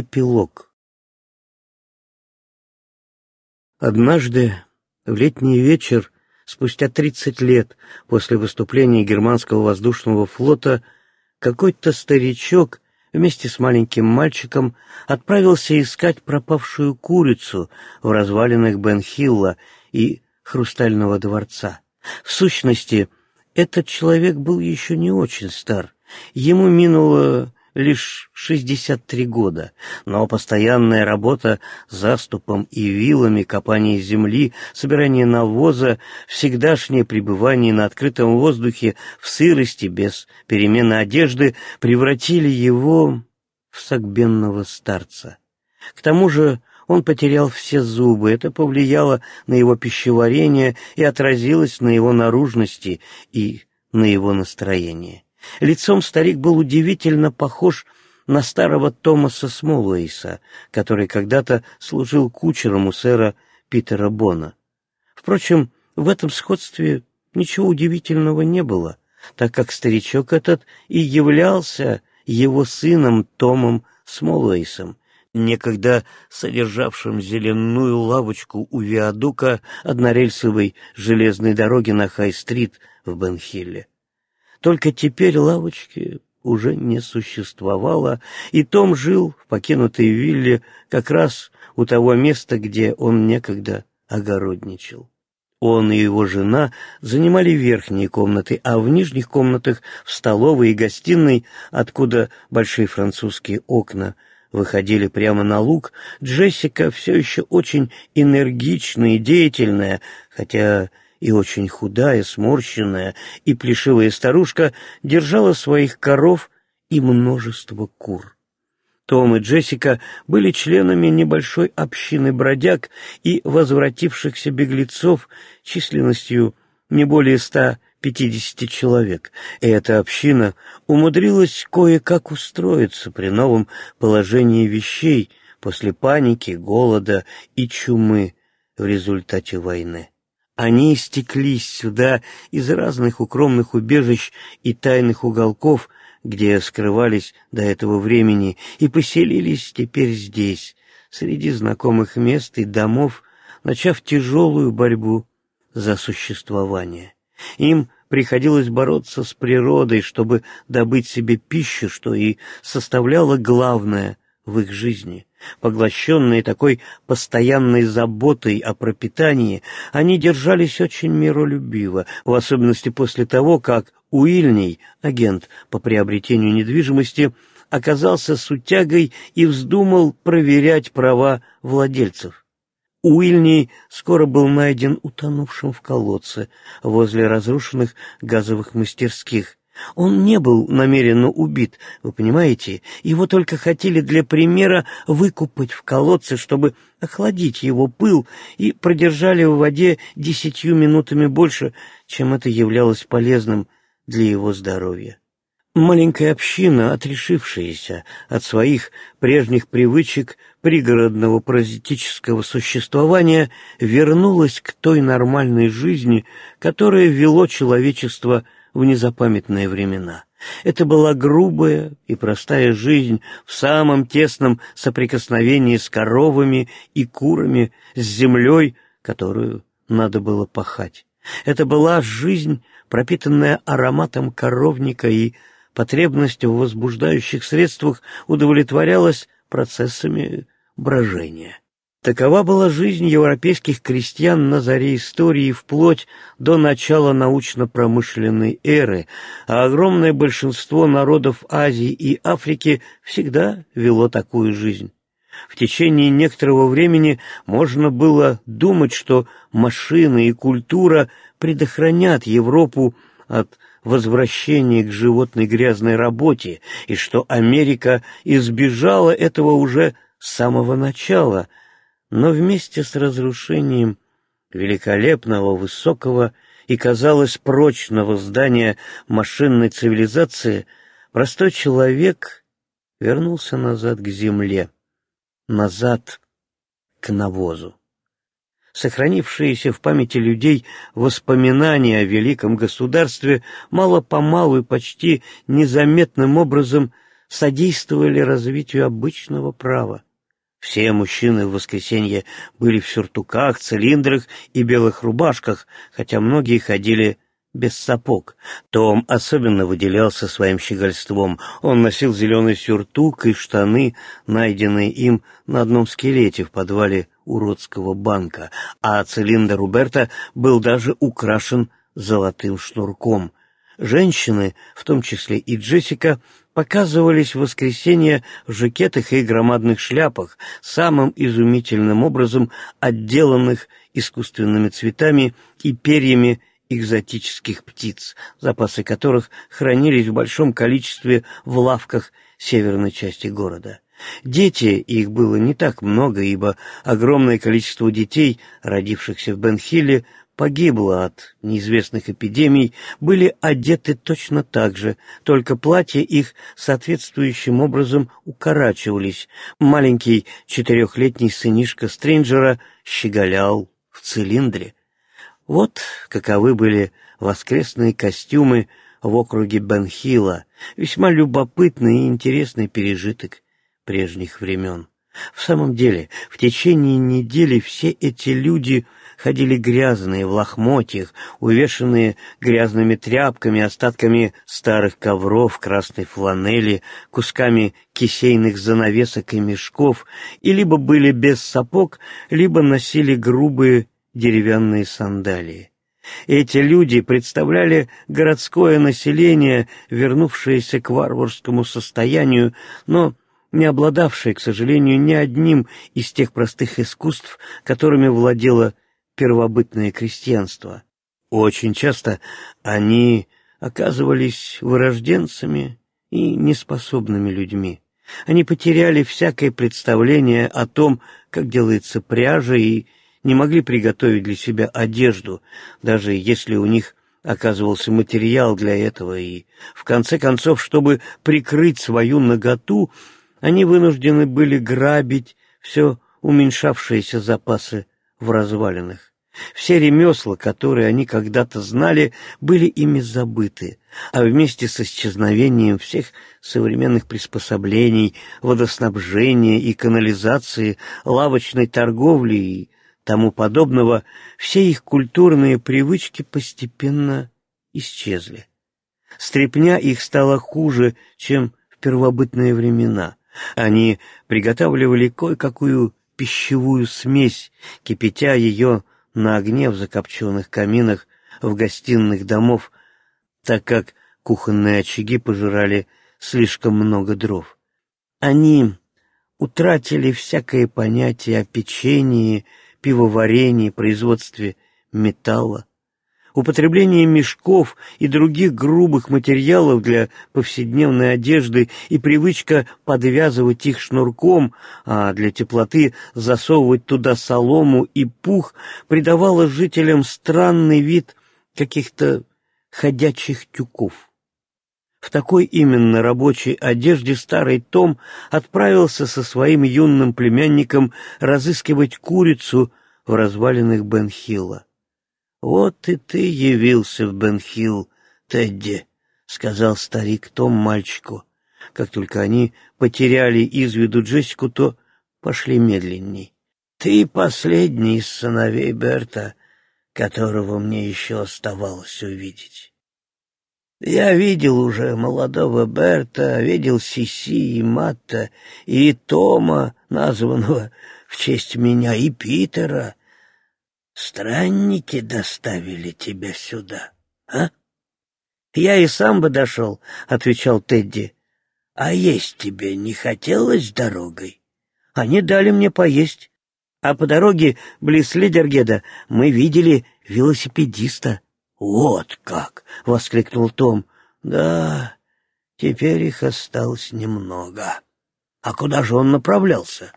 Эпилог Однажды, в летний вечер, спустя тридцать лет после выступления германского воздушного флота, какой-то старичок вместе с маленьким мальчиком отправился искать пропавшую курицу в развалинах Бенхилла и Хрустального дворца. В сущности, этот человек был еще не очень стар. Ему минуло лишь 63 года, но постоянная работа заступом и вилами, копание земли, собирание навоза, всегдашнее пребывание на открытом воздухе в сырости без перемены одежды превратили его в согбенного старца. К тому же он потерял все зубы, это повлияло на его пищеварение и отразилось на его наружности и на его настроение. Лицом старик был удивительно похож на старого Томаса Смолуэйса, который когда-то служил кучером у сэра Питера Бона. Впрочем, в этом сходстве ничего удивительного не было, так как старичок этот и являлся его сыном Томом Смолуэйсом, некогда содержавшим зеленую лавочку у виадука однорельсовой железной дороги на Хай-стрит в Бенхилле. Только теперь лавочки уже не существовало, и Том жил в покинутой вилле как раз у того места, где он некогда огородничал. Он и его жена занимали верхние комнаты, а в нижних комнатах, в столовой и гостиной, откуда большие французские окна выходили прямо на луг, Джессика все еще очень энергичная и деятельная, хотя и очень худая, сморщенная и плешивая старушка держала своих коров и множество кур. Том и Джессика были членами небольшой общины бродяг и возвратившихся беглецов численностью не более ста пятидесяти человек, и эта община умудрилась кое-как устроиться при новом положении вещей после паники, голода и чумы в результате войны. Они стеклись сюда из разных укромных убежищ и тайных уголков, где скрывались до этого времени, и поселились теперь здесь, среди знакомых мест и домов, начав тяжелую борьбу за существование. Им приходилось бороться с природой, чтобы добыть себе пищу, что и составляло главное в их жизни. Поглощенные такой постоянной заботой о пропитании, они держались очень миролюбиво, в особенности после того, как Уильний, агент по приобретению недвижимости, оказался сутягой и вздумал проверять права владельцев. Уильний скоро был найден утонувшим в колодце возле разрушенных газовых мастерских, он не был намеренно убит, вы понимаете? Его только хотели для примера выкупать в колодце, чтобы охладить его пыл, и продержали в воде десятью минутами больше, чем это являлось полезным для его здоровья. Маленькая община, отрешившаяся от своих прежних привычек пригородного паразитического существования, вернулась к той нормальной жизни, которая вело человечество в незапамятные времена. Это была грубая и простая жизнь в самом тесном соприкосновении с коровами и курами, с землей, которую надо было пахать. Это была жизнь, пропитанная ароматом коровника и потребностью в возбуждающих средствах удовлетворялась процессами брожения. Такова была жизнь европейских крестьян на заре истории вплоть до начала научно-промышленной эры, а огромное большинство народов Азии и Африки всегда вело такую жизнь. В течение некоторого времени можно было думать, что машины и культура предохранят Европу от возвращения к животной грязной работе, и что Америка избежала этого уже с самого начала – но вместе с разрушением великолепного, высокого и, казалось, прочного здания машинной цивилизации простой человек вернулся назад к земле, назад к навозу. Сохранившиеся в памяти людей воспоминания о великом государстве мало-помалу и почти незаметным образом содействовали развитию обычного права. Все мужчины в воскресенье были в сюртуках, цилиндрах и белых рубашках, хотя многие ходили без сапог. Том особенно выделялся своим щегольством. Он носил зеленый сюртук и штаны, найденные им на одном скелете в подвале уродского банка, а цилиндр Роберта был даже украшен золотым шнурком. Женщины, в том числе и Джессика, показывались в воскресенье в жакетах и громадных шляпах, самым изумительным образом отделанных искусственными цветами и перьями экзотических птиц, запасы которых хранились в большом количестве в лавках северной части города. Дети, их было не так много, ибо огромное количество детей, родившихся в Бенхилле, погибло от неизвестных эпидемий, были одеты точно так же, только платья их соответствующим образом укорачивались. Маленький четырехлетний сынишка Стрэнджера щеголял в цилиндре. Вот каковы были воскресные костюмы в округе Бенхилла, весьма любопытный и интересный пережиток прежних времен. В самом деле, в течение недели все эти люди ходили грязные, в лохмотьях, увешанные грязными тряпками, остатками старых ковров, красной фланели, кусками кисейных занавесок и мешков, и либо были без сапог, либо носили грубые деревянные сандалии. Эти люди представляли городское население, вернувшееся к варварскому состоянию, но не обладавшее, к сожалению, ни одним из тех простых искусств, которыми владело первобытное крестьянство. Очень часто они оказывались вырожденцами и неспособными людьми. Они потеряли всякое представление о том, как делается пряжа, и не могли приготовить для себя одежду, даже если у них оказывался материал для этого, и, в конце концов, чтобы прикрыть свою наготу, они вынуждены были грабить все уменьшавшиеся запасы в развалинах. Все ремесла, которые они когда-то знали, были ими забыты, а вместе с исчезновением всех современных приспособлений, водоснабжения и канализации, лавочной торговли и тому подобного, все их культурные привычки постепенно исчезли. Стрепня их стала хуже, чем в первобытные времена. Они приготавливали кое-какую пищевую смесь, кипятя ее на огне в закопченных каминах в гостиных домов, так как кухонные очаги пожирали слишком много дров. Они утратили всякое понятие о печенье, пивоварении, производстве металла, употребление мешков и других грубых материалов для повседневной одежды и привычка подвязывать их шнурком, а для теплоты засовывать туда солому и пух, придавала жителям странный вид каких-то ходячих тюков. В такой именно рабочей одежде старый Том отправился со своим юным племянником разыскивать курицу в развалинах Бенхилла. «Вот и ты явился в Бенхилл, Тедди», — сказал старик Том мальчику. Как только они потеряли из виду Джессику, то пошли медленней. «Ты последний из сыновей Берта, которого мне еще оставалось увидеть. Я видел уже молодого Берта, видел Сиси и Матта, и Тома, названного в честь меня, и Питера, Странники доставили тебя сюда, а? Я и сам бы дошел, — отвечал Тедди. А есть тебе не хотелось дорогой? Они дали мне поесть. А по дороге близ Лидергеда мы видели велосипедиста. «Вот как!» — воскликнул Том. «Да, теперь их осталось немного. А куда же он направлялся?»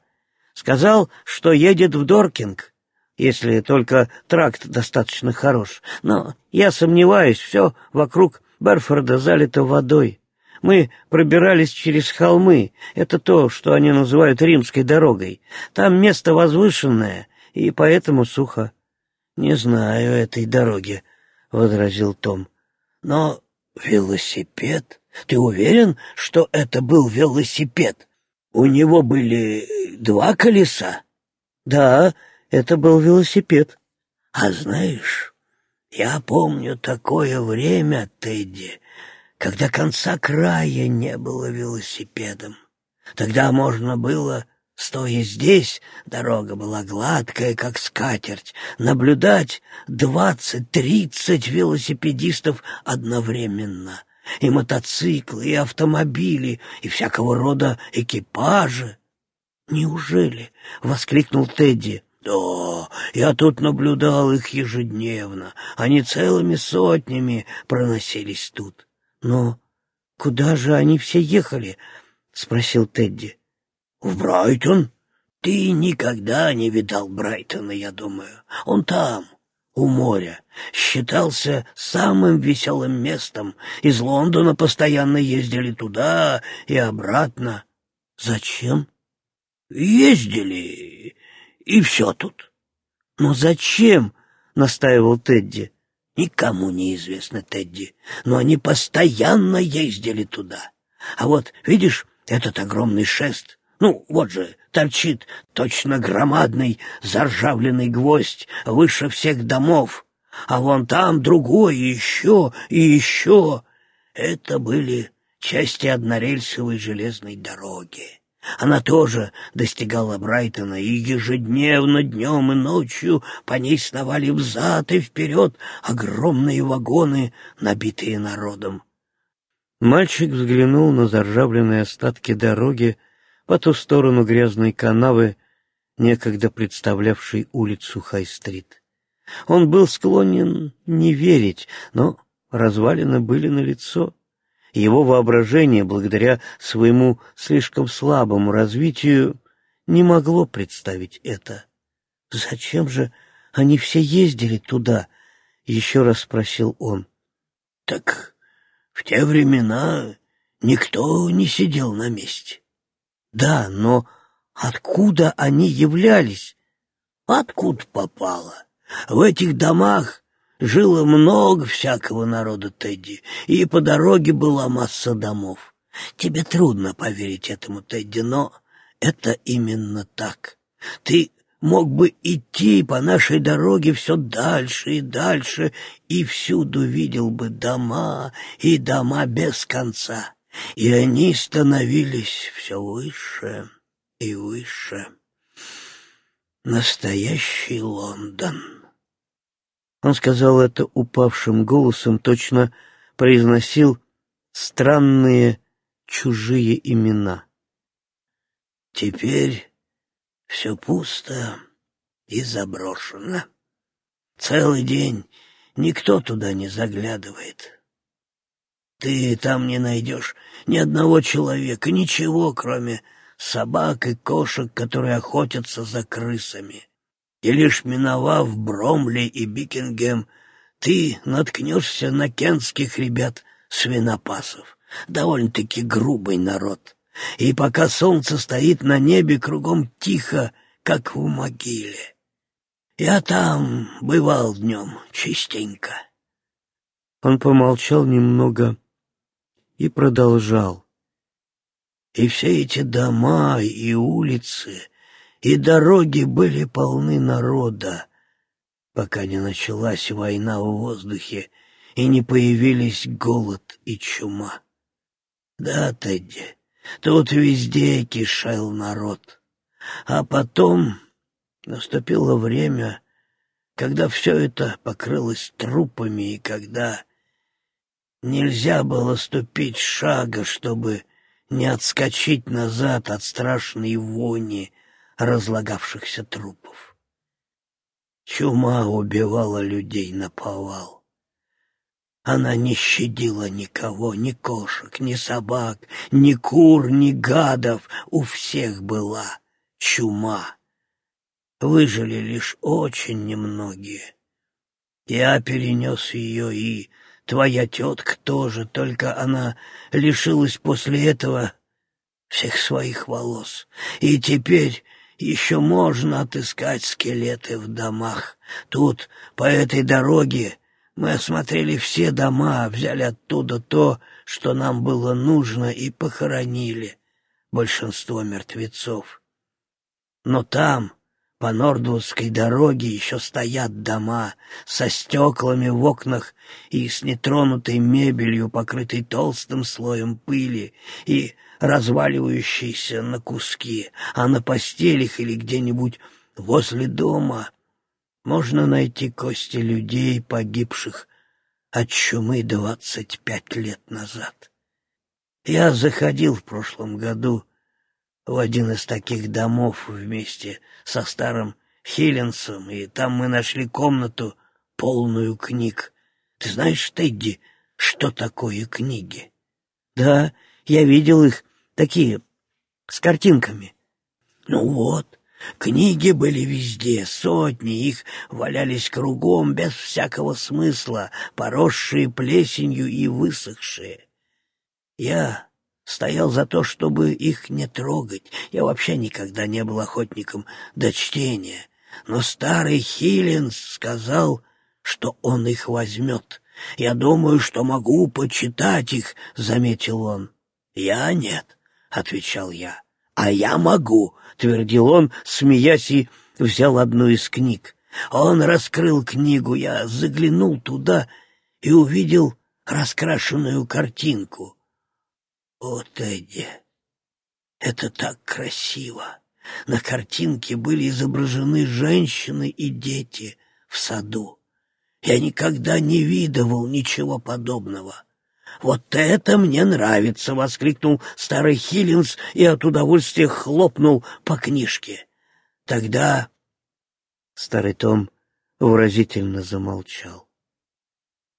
«Сказал, что едет в Доркинг если только тракт достаточно хорош. Но я сомневаюсь, все вокруг Берфорда залито водой. Мы пробирались через холмы, это то, что они называют римской дорогой. Там место возвышенное, и поэтому сухо. — Не знаю этой дороги, — возразил Том. — Но велосипед Ты уверен, что это был велосипед? У него были два колеса? Да, это был велосипед. А знаешь, я помню такое время, Тедди, когда конца края не было велосипедом. Тогда можно было, стоя здесь, дорога была гладкая, как скатерть, наблюдать двадцать-тридцать велосипедистов одновременно, и мотоциклы, и автомобили, и всякого рода экипажи. «Неужели?» — воскликнул Тедди. «Да, я тут наблюдал их ежедневно. Они целыми сотнями проносились тут». «Но куда же они все ехали?» — спросил Тедди. «В Брайтон? Ты никогда не видал Брайтона, я думаю. Он там, у моря. Считался самым веселым местом. Из Лондона постоянно ездили туда и обратно». «Зачем?» «Ездили, и все тут». «Но зачем?» — настаивал Тедди. Никому не известно, Тедди, но они постоянно ездили туда. А вот, видишь, этот огромный шест, ну, вот же, торчит точно громадный заржавленный гвоздь выше всех домов, а вон там другой еще и еще. Это были части однорельсовой железной дороги. Она тоже достигала Брайтона, и ежедневно, днем и ночью по ней сновали взад и вперед огромные вагоны, набитые народом. Мальчик взглянул на заржавленные остатки дороги по ту сторону грязной канавы, некогда представлявшей улицу Хай-стрит. Он был склонен не верить, но развалины были налицо. Его воображение, благодаря своему слишком слабому развитию, не могло представить это. «Зачем же они все ездили туда?» — еще раз спросил он. «Так в те времена никто не сидел на месте». «Да, но откуда они являлись?» «Откуда попало? В этих домах жило много всякого народа, Тедди, и по дороге была масса домов. Тебе трудно поверить этому, Тедди, но это именно так. Ты мог бы идти по нашей дороге все дальше и дальше, и всюду видел бы дома и дома без конца. И они становились все выше и выше. Настоящий Лондон. Он сказал это упавшим голосом, точно произносил странные чужие имена. Теперь все пусто и заброшено. Целый день никто туда не заглядывает. Ты там не найдешь ни одного человека, ничего, кроме собак и кошек, которые охотятся за крысами и лишь миновав Бромли и Бикингем, ты наткнешься на кентских ребят-свинопасов. Довольно-таки грубый народ. И пока солнце стоит на небе, кругом тихо, как в могиле. Я там бывал днем частенько. Он помолчал немного и продолжал. И все эти дома и улицы и дороги были полны народа, пока не началась война в воздухе и не появились голод и чума. Да, Тедди, тут везде кишел народ. А потом наступило время, когда все это покрылось трупами и когда нельзя было ступить шага, чтобы не отскочить назад от страшной вони, разлагавшихся трупов. Чума убивала людей на повал. Она не щадила никого, ни кошек, ни собак, ни кур, ни гадов. У всех была чума. Выжили лишь очень немногие. Я перенес ее, и твоя тетка тоже, только она лишилась после этого всех своих волос. И теперь еще можно отыскать скелеты в домах. Тут, по этой дороге, Мы осмотрели все дома, взяли оттуда то, что нам было нужно, и похоронили большинство мертвецов. Но там, по Нордвудской дороге, еще стоят дома со стеклами в окнах и с нетронутой мебелью, покрытой толстым слоем пыли и разваливающейся на куски, а на постелях или где-нибудь возле дома можно найти кости людей, погибших от чумы двадцать пять лет назад. Я заходил в прошлом году в один из таких домов вместе со старым Хилленсом, и там мы нашли комнату, полную книг. Ты знаешь, Тедди, что такое книги? Да, я видел их, такие, с картинками. Ну вот, книги были везде, сотни, их валялись кругом, без всякого смысла, поросшие плесенью и высохшие. Я стоял за то, чтобы их не трогать. Я вообще никогда не был охотником до чтения. Но старый Хиллинс сказал, что он их возьмет. «Я думаю, что могу почитать их», — заметил он. «Я нет», — отвечал я. «А я могу», — твердил он, смеясь, и взял одну из книг. Он раскрыл книгу, я заглянул туда и увидел раскрашенную картинку — о, Тедди, это так красиво! На картинке были изображены женщины и дети в саду. Я никогда не видывал ничего подобного. «Вот это мне нравится!» — воскликнул старый Хиллинс и от удовольствия хлопнул по книжке. Тогда старый Том выразительно замолчал.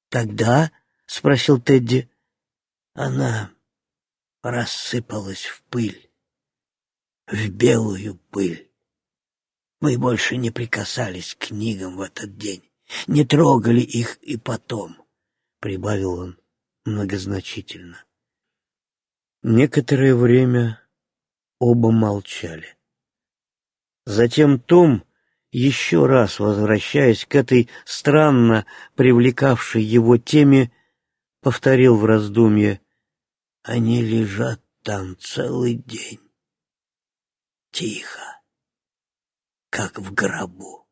«Тогда?» — спросил Тедди. «Она рассыпалась в пыль, в белую пыль. Мы больше не прикасались к книгам в этот день, не трогали их и потом, — прибавил он многозначительно. Некоторое время оба молчали. Затем Том, еще раз возвращаясь к этой странно привлекавшей его теме, повторил в раздумье они лежат там целый день. Тихо, как в гробу.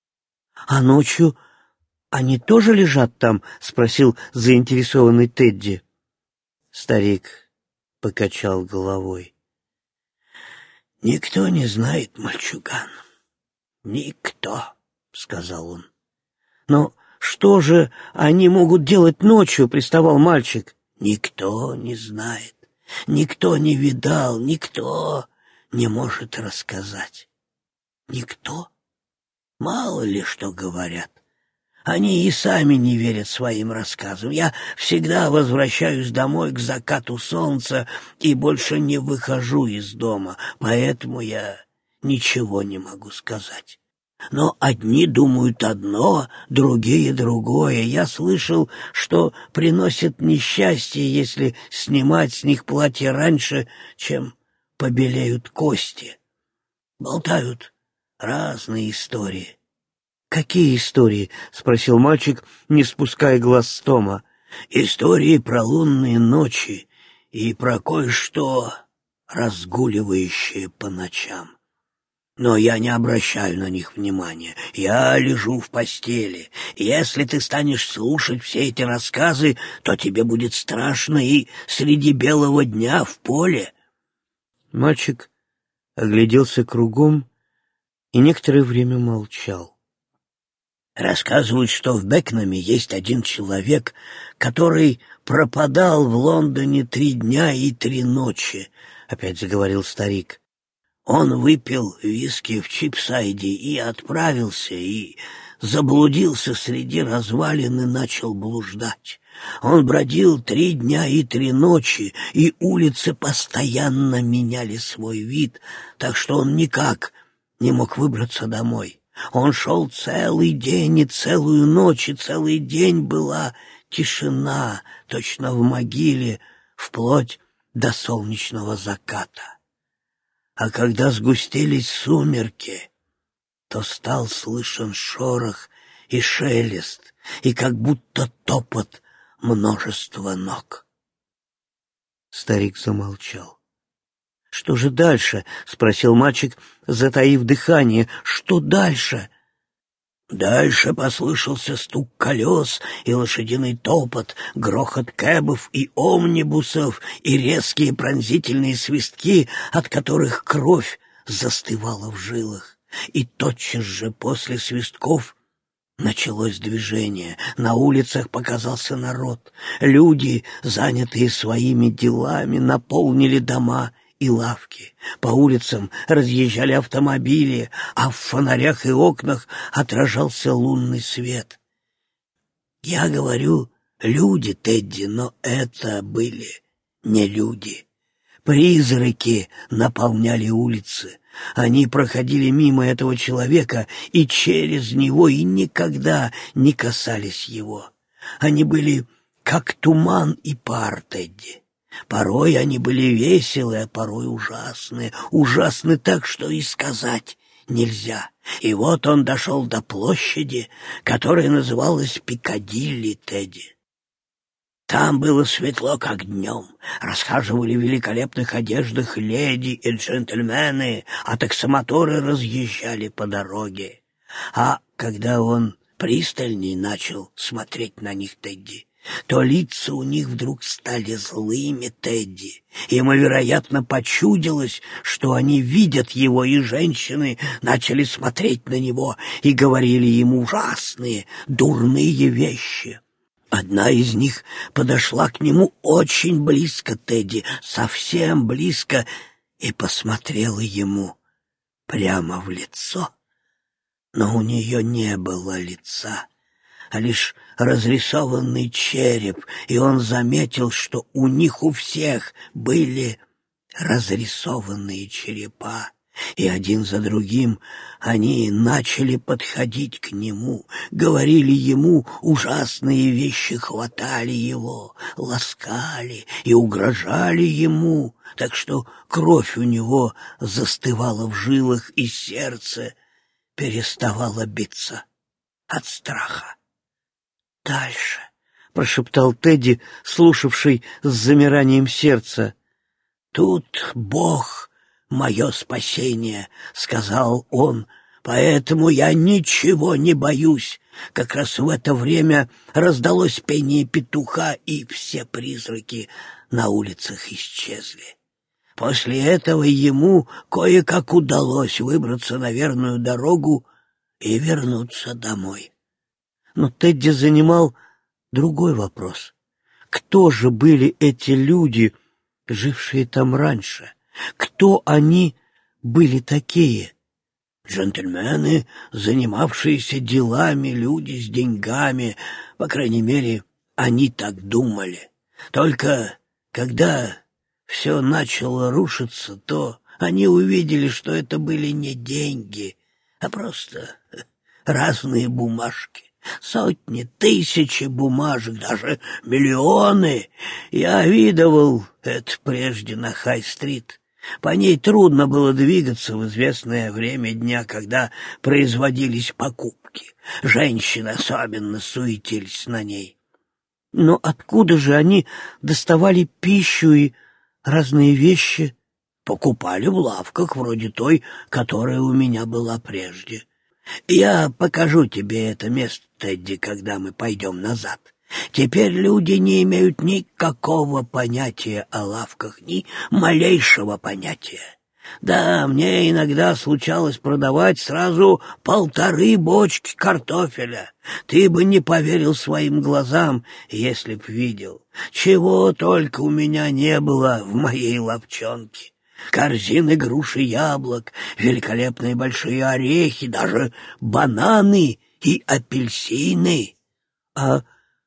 — А ночью они тоже лежат там? — спросил заинтересованный Тедди. Старик покачал головой. — Никто не знает, мальчуган. Никто, — сказал он. — Но что же они могут делать ночью? — приставал мальчик. Никто не знает, никто не видал, никто не может рассказать. Никто? Мало ли что говорят. Они и сами не верят своим рассказам. Я всегда возвращаюсь домой к закату солнца и больше не выхожу из дома, поэтому я ничего не могу сказать. Но одни думают одно, другие другое. Я слышал, что приносит несчастье, если снимать с них платье раньше, чем побелеют кости. Болтают разные истории. «Какие истории?» — спросил мальчик, не спуская глаз с Тома. «Истории про лунные ночи и про кое-что разгуливающее по ночам но я не обращаю на них внимания. Я лежу в постели. Если ты станешь слушать все эти рассказы, то тебе будет страшно и среди белого дня в поле. Мальчик огляделся кругом и некоторое время молчал. Рассказывают, что в Бекнаме есть один человек, который пропадал в Лондоне три дня и три ночи, — опять заговорил старик. Он выпил виски в Чипсайде и отправился, и заблудился среди развалин и начал блуждать. Он бродил три дня и три ночи, и улицы постоянно меняли свой вид, так что он никак не мог выбраться домой. Он шел целый день и целую ночь, и целый день была тишина, точно в могиле, вплоть до солнечного заката а когда сгустились сумерки, то стал слышен шорох и шелест, и как будто топот множества ног. Старик замолчал. «Что же дальше?» — спросил мальчик, затаив дыхание. «Что дальше?» Дальше послышался стук колес и лошадиный топот, грохот кэбов и омнибусов и резкие пронзительные свистки, от которых кровь застывала в жилах. И тотчас же после свистков Началось движение, на улицах показался народ. Люди, занятые своими делами, наполнили дома и лавки. По улицам разъезжали автомобили, а в фонарях и окнах отражался лунный свет. Я говорю «люди, Тедди», но это были не люди. Призраки наполняли улицы. Они проходили мимо этого человека и через него, и никогда не касались его. Они были как туман и пар Тедди. Порой они были веселые, а порой ужасные. Ужасны так, что и сказать нельзя. И вот он дошел до площади, которая называлась Пикадилли Тедди. Там было светло, как днем. Расхаживали в великолепных одеждах леди и джентльмены, а таксомоторы разъезжали по дороге. А когда он пристальней начал смотреть на них Тедди, то лица у них вдруг стали злыми Тедди. Ему, вероятно, почудилось, что они видят его, и женщины начали смотреть на него и говорили ему ужасные, дурные вещи. Одна из них подошла к нему очень близко, Тедди, совсем близко, и посмотрела ему прямо в лицо. Но у нее не было лица, а лишь разрисованный череп, и он заметил, что у них у всех были разрисованные черепа и один за другим они начали подходить к нему, говорили ему ужасные вещи, хватали его, ласкали и угрожали ему, так что кровь у него застывала в жилах, и сердце переставало биться от страха. «Дальше», — прошептал Тедди, слушавший с замиранием сердца, — «тут Бог...» мое спасение», — сказал он, — «поэтому я ничего не боюсь». Как раз в это время раздалось пение петуха, и все призраки на улицах исчезли. После этого ему кое-как удалось выбраться на верную дорогу и вернуться домой. Но Тедди занимал другой вопрос. Кто же были эти люди, жившие там раньше? Кто они были такие? Джентльмены, занимавшиеся делами, люди с деньгами, по крайней мере, они так думали. Только когда все начало рушиться, то они увидели, что это были не деньги, а просто разные бумажки. Сотни, тысячи бумажек, даже миллионы. Я видывал это прежде на Хай-стрит. По ней трудно было двигаться в известное время дня, когда производились покупки. Женщины особенно суетились на ней. Но откуда же они доставали пищу и разные вещи? Покупали в лавках, вроде той, которая у меня была прежде. Я покажу тебе это место, Тедди, когда мы пойдем назад. Теперь люди не имеют никакого понятия о лавках, ни малейшего понятия. Да, мне иногда случалось продавать сразу полторы бочки картофеля. Ты бы не поверил своим глазам, если б видел. Чего только у меня не было в моей ловчонке. Корзины груши яблок, великолепные большие орехи, даже бананы и апельсины. А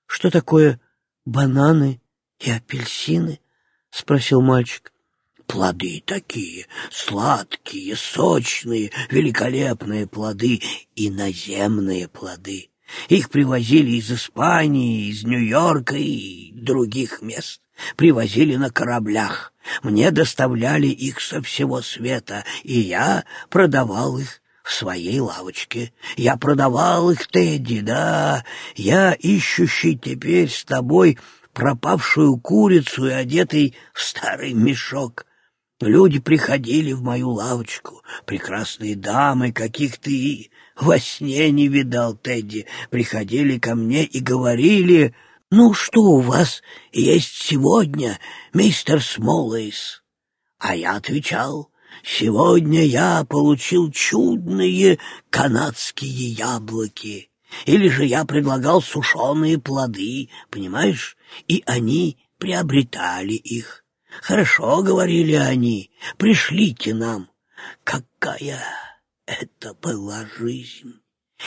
что такое бананы и апельсины? — спросил мальчик. Плоды такие, сладкие, сочные, великолепные плоды, иноземные плоды. Их привозили из Испании, из Нью-Йорка и других мест. Привозили на кораблях. Мне доставляли их со всего света, и я продавал их в своей лавочке. Я продавал их, Тедди, да. Я, ищущий теперь с тобой пропавшую курицу и одетый в старый мешок. Люди приходили в мою лавочку, прекрасные дамы, каких ты во сне не видал, Тедди, приходили ко мне и говорили, «Ну, что у вас есть сегодня, мистер Смоллейс?» А я отвечал, «Сегодня я получил чудные канадские яблоки». Или же я предлагал сушеные плоды, понимаешь, и они приобретали их. Хорошо, — говорили они, — пришлите нам. Какая это была жизнь!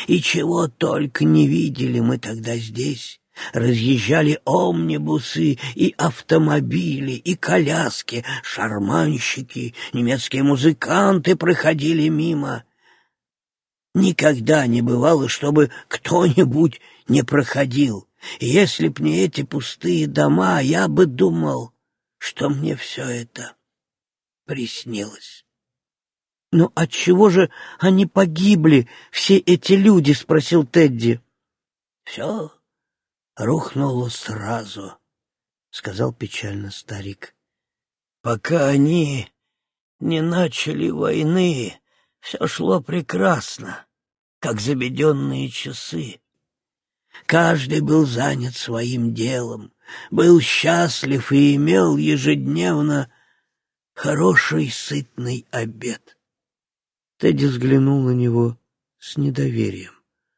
И чего только не видели мы тогда здесь. Разъезжали омнибусы и автомобили, и коляски, шарманщики, немецкие музыканты проходили мимо. Никогда не бывало, чтобы кто-нибудь не проходил. Если б не эти пустые дома, я бы думал, что мне все это приснилось. «Но «Ну, отчего же они погибли, все эти люди?» — спросил Тедди. «Все рухнуло сразу», — сказал печально старик. «Пока они не начали войны, все шло прекрасно, как заведенные часы. Каждый был занят своим делом, был счастлив и имел ежедневно хороший сытный обед. Тедди взглянул на него с недоверием.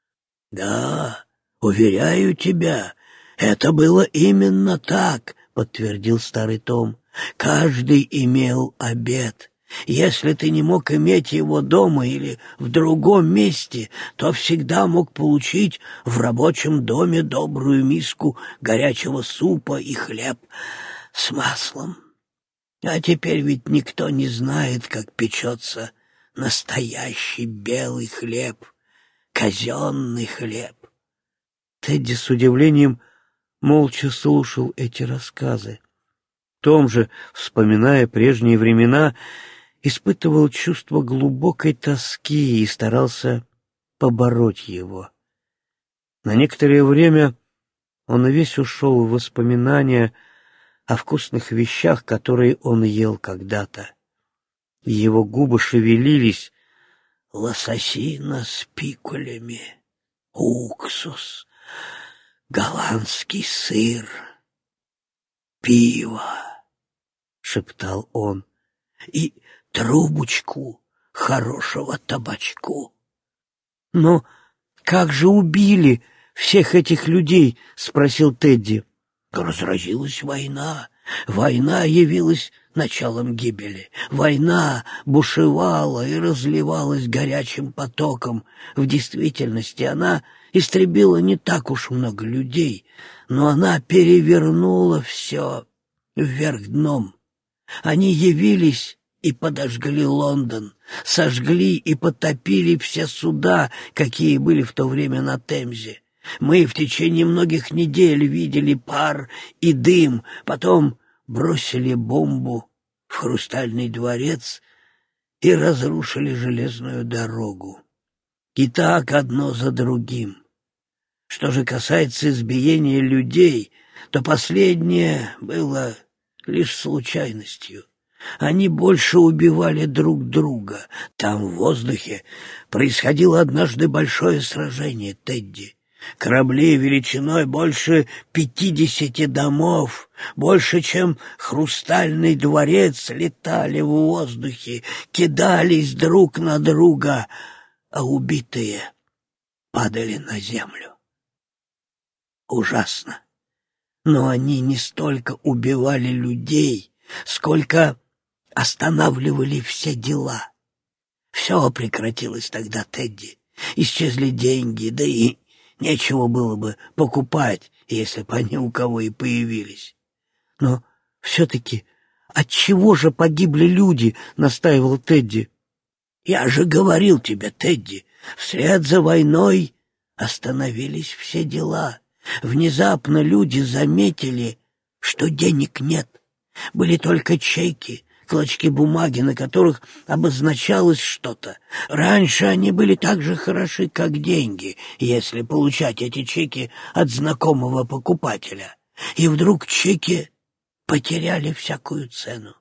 — Да, уверяю тебя, это было именно так, — подтвердил старый Том. — Каждый имел обед. Если ты не мог иметь его дома или в другом месте, то всегда мог получить в рабочем доме добрую миску горячего супа и хлеб с маслом. А теперь ведь никто не знает, как печется настоящий белый хлеб, казенный хлеб. Тедди с удивлением молча слушал эти рассказы. Том же, вспоминая прежние времена, испытывал чувство глубокой тоски и старался побороть его. На некоторое время он весь ушел в воспоминания о вкусных вещах, которые он ел когда-то его губы шевелились. Лососина с пикулями, уксус, голландский сыр, пиво, — шептал он, — и трубочку хорошего табачку. — Но как же убили всех этих людей? — спросил Тедди. — Разразилась война. Война явилась началом гибели. Война бушевала и разливалась горячим потоком. В действительности она истребила не так уж много людей, но она перевернула все вверх дном. Они явились и подожгли Лондон, сожгли и потопили все суда, какие были в то время на Темзе. Мы в течение многих недель видели пар и дым, потом бросили бомбу в Хрустальный дворец и разрушили железную дорогу. И так одно за другим. Что же касается избиения людей, то последнее было лишь случайностью. Они больше убивали друг друга. Там, в воздухе, происходило однажды большое сражение, Тедди. Корабли величиной больше пятидесяти домов, больше, чем хрустальный дворец, летали в воздухе, кидались друг на друга, а убитые падали на землю. Ужасно. Но они не столько убивали людей, сколько останавливали все дела. Все прекратилось тогда, Тедди. Исчезли деньги, да и Нечего было бы покупать, если бы они у кого и появились. Но все-таки отчего же погибли люди, настаивал Тедди. Я же говорил тебе, Тедди, вслед за войной остановились все дела. Внезапно люди заметили, что денег нет. Были только чеки, клочки бумаги, на которых обозначалось что-то. Раньше они были так же хороши, как деньги, если получать эти чеки от знакомого покупателя. И вдруг чеки потеряли всякую цену.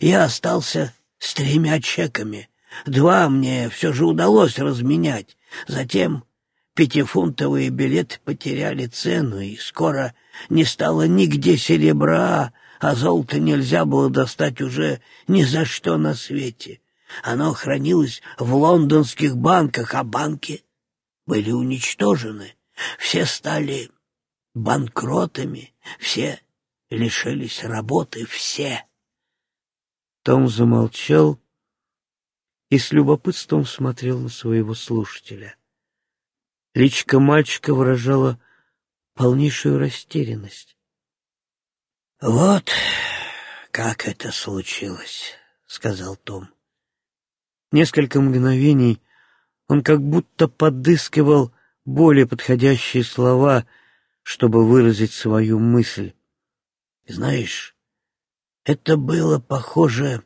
Я остался с тремя чеками. Два мне все же удалось разменять. Затем пятифунтовые билеты потеряли цену, и скоро не стало нигде серебра, а золото нельзя было достать уже ни за что на свете. Оно хранилось в лондонских банках, а банки были уничтожены. Все стали банкротами, все лишились работы, все. Том замолчал и с любопытством смотрел на своего слушателя. Личка мальчика выражала полнейшую растерянность. «Вот как это случилось», — сказал Том. Несколько мгновений он как будто подыскивал более подходящие слова, чтобы выразить свою мысль. «Знаешь, это было похоже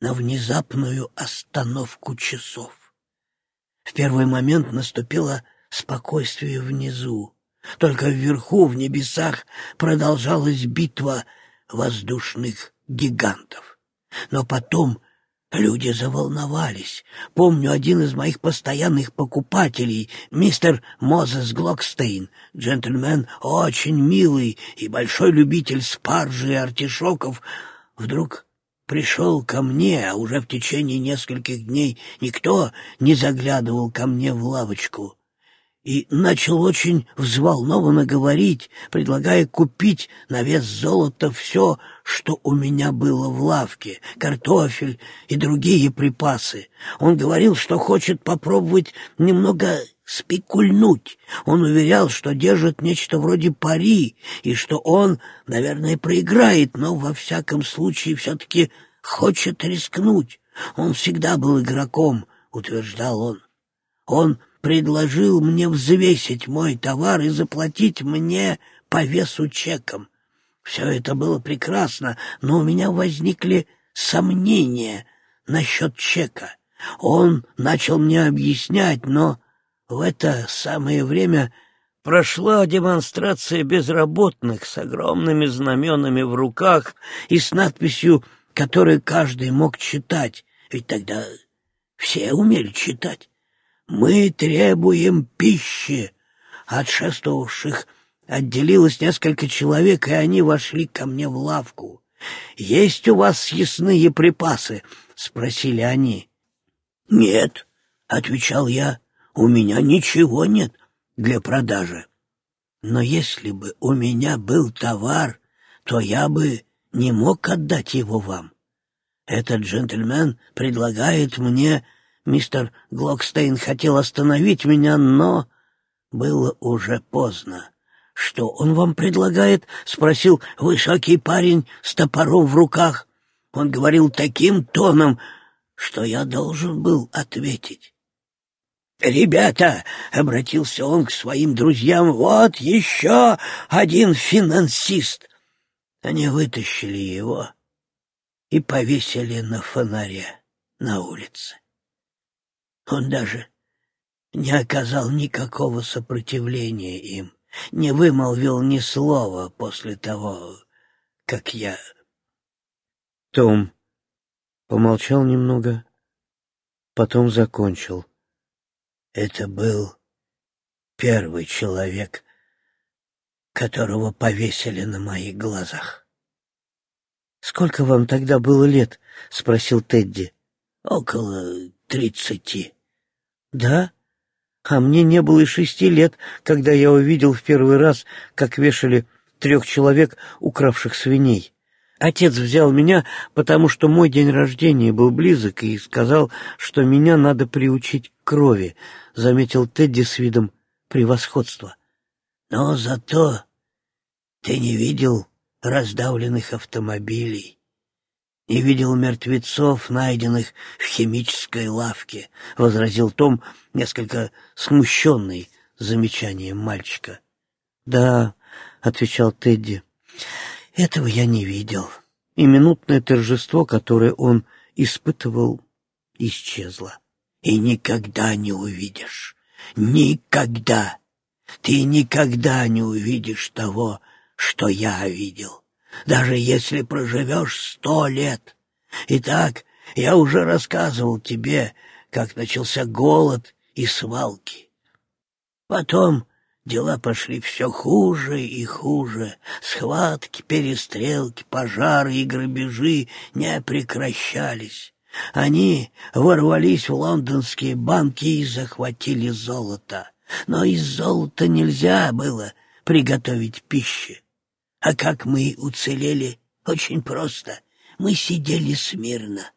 на внезапную остановку часов. В первый момент наступило спокойствие внизу. Только вверху, в небесах, продолжалась битва воздушных гигантов. Но потом люди заволновались. Помню, один из моих постоянных покупателей, мистер Мозес Глокстейн, джентльмен очень милый и большой любитель спаржи и артишоков, вдруг пришел ко мне, а уже в течение нескольких дней никто не заглядывал ко мне в лавочку. И начал очень взволнованно говорить, предлагая купить на вес золота все, что у меня было в лавке, картофель и другие припасы. Он говорил, что хочет попробовать немного спекульнуть. Он уверял, что держит нечто вроде пари, и что он, наверное, проиграет, но во всяком случае все-таки хочет рискнуть. Он всегда был игроком, утверждал он. Он предложил мне взвесить мой товар и заплатить мне по весу чеком. Все это было прекрасно, но у меня возникли сомнения насчет чека. Он начал мне объяснять, но в это самое время прошла демонстрация безработных с огромными знаменами в руках и с надписью, которую каждый мог читать, ведь тогда все умели читать. «Мы требуем пищи!» От шествовавших отделилось несколько человек, и они вошли ко мне в лавку. «Есть у вас съестные припасы?» — спросили они. «Нет», — отвечал я, у меня ничего нет для продажи. Но если бы у меня был товар, то я бы не мог отдать его вам. Этот джентльмен предлагает мне... Мистер Глокстейн хотел остановить меня, но было уже поздно. «Что он вам предлагает?» — спросил высокий парень с топором в руках. Он говорил таким тоном, что я должен был ответить. «Ребята!» — обратился он к своим друзьям. «Вот еще один финансист!» Они вытащили его и повесили на фонаре на улице. Он даже не оказал никакого сопротивления им, не вымолвил ни слова после того, как я... Том помолчал немного, потом закончил — это был первый человек, которого повесили на моих глазах. «Сколько вам тогда было лет?» — спросил Тедди. «Около тридцати». «Да? А мне не было и шести лет, когда я увидел в первый раз, как вешали трех человек, укравших свиней. Отец взял меня, потому что мой день рождения был близок, и сказал, что меня надо приучить к крови, — заметил Тедди с видом превосходства. Но зато ты не видел раздавленных автомобилей, не видел мертвецов, найденных в химической лавке, — возразил Том, несколько смущенный замечанием мальчика. — Да, — отвечал Тедди, — этого я не видел. и минутное торжество, которое он испытывал, исчезло. И никогда не увидишь, никогда, ты никогда не увидишь того, что я видел, даже если проживешь сто лет. Итак, я уже рассказывал тебе, как начался голод и свалки. Потом дела пошли все хуже и хуже. Схватки, перестрелки, пожары и грабежи не прекращались. Они ворвались в лондонские банки и захватили золото. Но из золота нельзя было приготовить пищу. А как мы уцелели? Очень просто. Мы сидели смирно.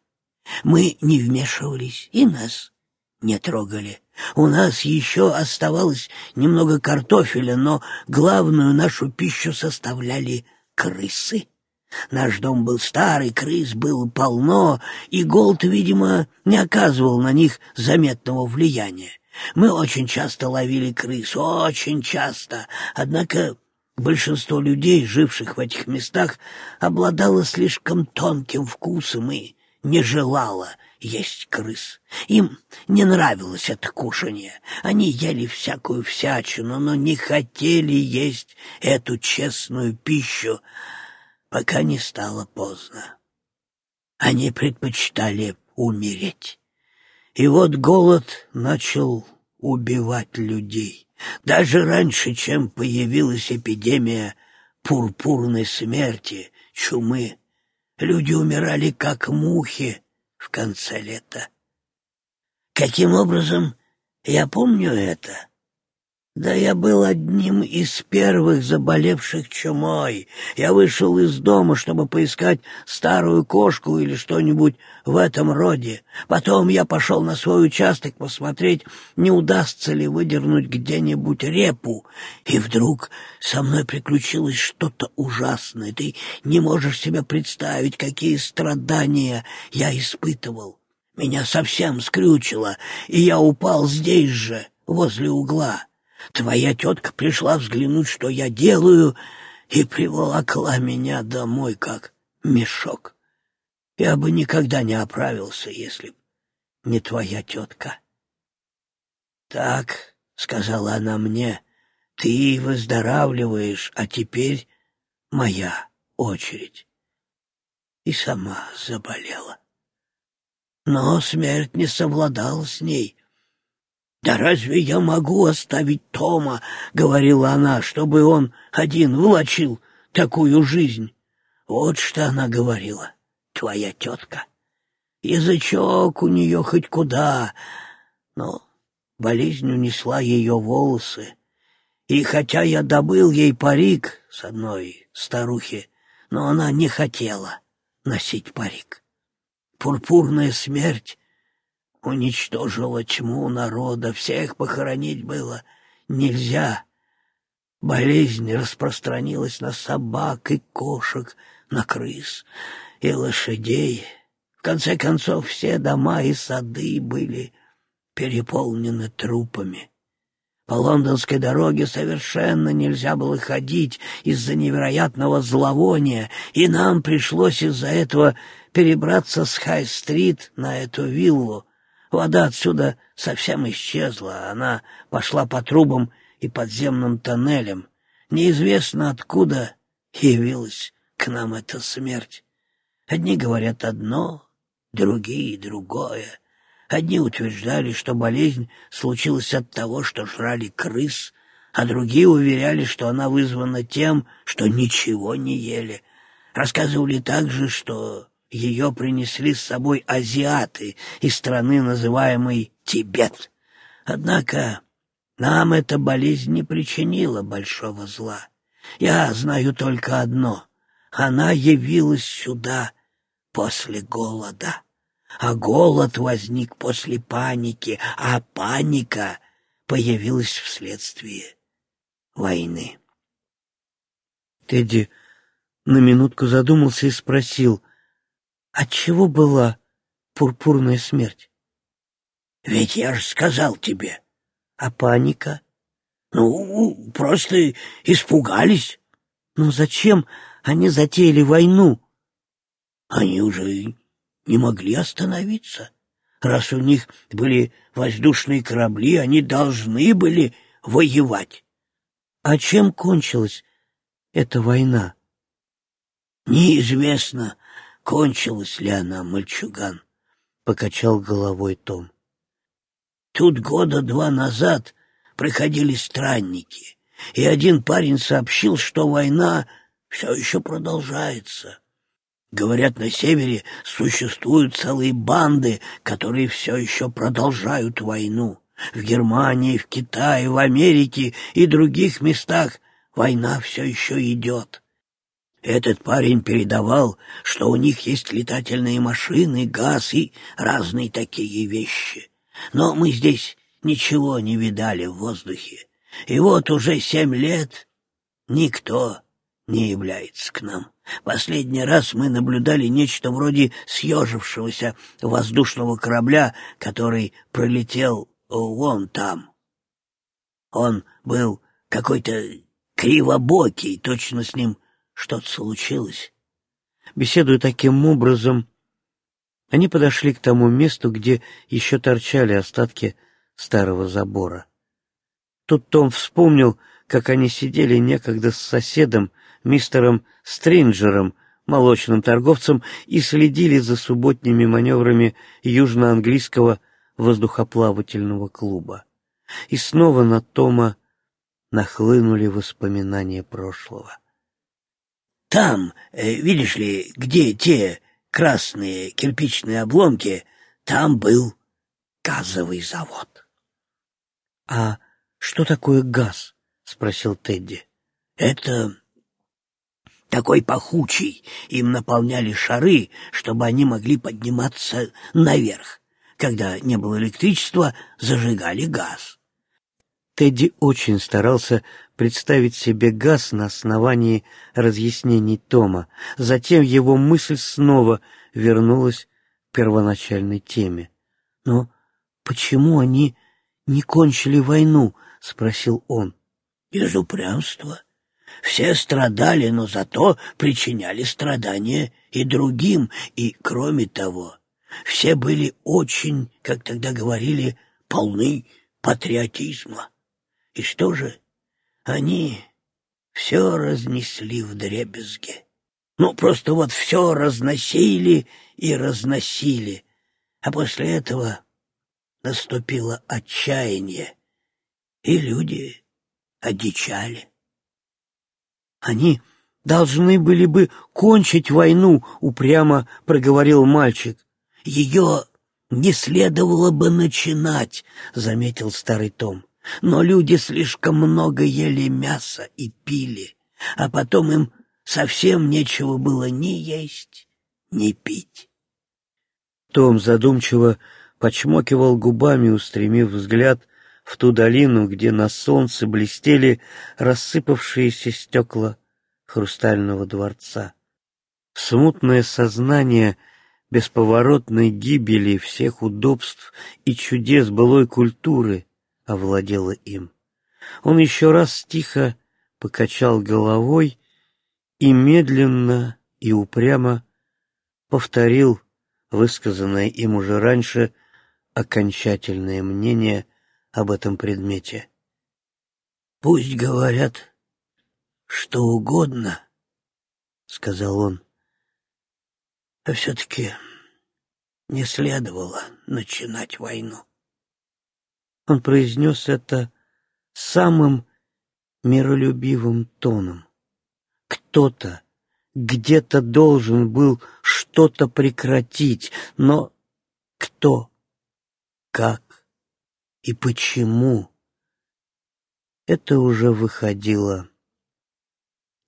Мы не вмешивались, и нас не трогали. У нас еще оставалось немного картофеля, но главную нашу пищу составляли крысы. Наш дом был старый, крыс было полно, и голод, видимо, не оказывал на них заметного влияния. Мы очень часто ловили крыс, очень часто, однако большинство людей, живших в этих местах, обладало слишком тонким вкусом и не желало есть крыс. Им не нравилось это кушанье. Они ели всякую всячину, но не хотели есть эту честную пищу, пока не стало поздно. Они предпочитали умереть. И вот голод начал убивать людей. Даже раньше, чем появилась эпидемия пурпурной смерти, чумы, люди умирали как мухи в конце лета. Каким образом я помню это? Да я был одним из первых заболевших чумой. Я вышел из дома, чтобы поискать старую кошку или что-нибудь в этом роде. Потом я пошел на свой участок посмотреть, не удастся ли выдернуть где-нибудь репу. И вдруг со мной приключилось что-то ужасное. Ты не можешь себе представить, какие страдания я испытывал. Меня совсем скрючило, и я упал здесь же, возле угла. Твоя тетка пришла взглянуть, что я делаю, и приволокла меня домой, как мешок. Я бы никогда не оправился, если б не твоя тетка. — Так, — сказала она мне, — ты выздоравливаешь, а теперь моя очередь. И сама заболела. Но смерть не совладала с ней. «Да разве я могу оставить Тома?» — говорила она, — «чтобы он один влачил такую жизнь». Вот что она говорила, твоя тетка. Язычок у нее хоть куда, но болезнь унесла ее волосы. И хотя я добыл ей парик с одной старухи, но она не хотела носить парик. Пурпурная смерть уничтожила тьму народа, всех похоронить было нельзя. Болезнь распространилась на собак и кошек, на крыс и лошадей. В конце концов, все дома и сады были переполнены трупами. По лондонской дороге совершенно нельзя было ходить из-за невероятного зловония, и нам пришлось из-за этого перебраться с Хай-стрит на эту виллу, Вода отсюда совсем исчезла, она пошла по трубам и подземным тоннелям. Неизвестно откуда явилась к нам эта смерть. Одни говорят одно, другие — другое. Одни утверждали, что болезнь случилась от того, что жрали крыс, а другие уверяли, что она вызвана тем, что ничего не ели. Рассказывали также, что ее принесли с собой азиаты из страны, называемой Тибет. Однако нам эта болезнь не причинила большого зла. Я знаю только одно — она явилась сюда после голода. А голод возник после паники, а паника появилась вследствие войны. Тедди на минутку задумался и спросил, от чего была пурпурная смерть? Ведь я же сказал тебе. А паника? Ну, просто испугались. Но зачем они затеяли войну? Они уже не могли остановиться. Раз у них были воздушные корабли, они должны были воевать. А чем кончилась эта война? Неизвестно, кончилась ли она, мальчуган, — покачал головой Том. Тут года два назад приходили странники, и один парень сообщил, что война все еще продолжается. Говорят, на севере существуют целые банды, которые все еще продолжают войну. В Германии, в Китае, в Америке и других местах война все еще идет. Этот парень передавал, что у них есть летательные машины, газ и разные такие вещи. Но мы здесь ничего не видали в воздухе. И вот уже семь лет никто не является к нам. Последний раз мы наблюдали нечто вроде съежившегося воздушного корабля, который пролетел вон там. Он был какой-то кривобокий, точно с ним что-то случилось. Беседуя таким образом, они подошли к тому месту, где еще торчали остатки старого забора. Тут Том вспомнил, как они сидели некогда с соседом, мистером Стринджером, молочным торговцем, и следили за субботними маневрами южноанглийского воздухоплавательного клуба. И снова на Тома нахлынули воспоминания прошлого. Там, э, видишь ли, где те красные кирпичные обломки, там был газовый завод. — А что такое газ? — спросил Тедди. — Это такой пахучий. Им наполняли шары, чтобы они могли подниматься наверх. Когда не было электричества, зажигали газ. Тедди очень старался представить себе газ на основании разъяснений Тома. Затем его мысль снова вернулась к первоначальной теме. «Но почему они не кончили войну?» — спросил он. «Из упрямства. Все страдали, но зато причиняли страдания и другим, и, кроме того, все были очень, как тогда говорили, полны патриотизма». И что же? Они все разнесли в дребезге. Ну, просто вот все разносили и разносили. А после этого наступило отчаяние, и люди одичали. Они должны были бы кончить войну, упрямо проговорил мальчик. Ее не следовало бы начинать, заметил старый Том. Но люди слишком много ели мяса и пили, а потом им совсем нечего было ни есть, ни пить. Том задумчиво почмокивал губами, устремив взгляд в ту долину, где на солнце блестели рассыпавшиеся стекла хрустального дворца. Смутное сознание бесповоротной гибели всех удобств и чудес былой культуры овладела им. Он еще раз тихо покачал головой и медленно и упрямо повторил высказанное им уже раньше окончательное мнение об этом предмете. «Пусть говорят что угодно», — сказал он, — «а все-таки не следовало начинать войну». Он произнес это самым миролюбивым тоном. Кто-то где-то должен был что-то прекратить, но кто, как и почему, это уже выходило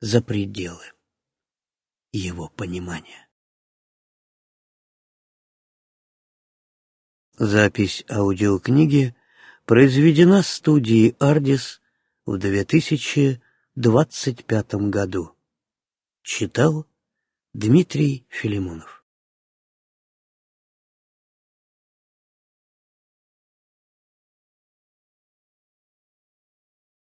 за пределы его понимания. Запись аудиокниги произведена студией «Ардис» в 2025 году. Читал Дмитрий Филимонов.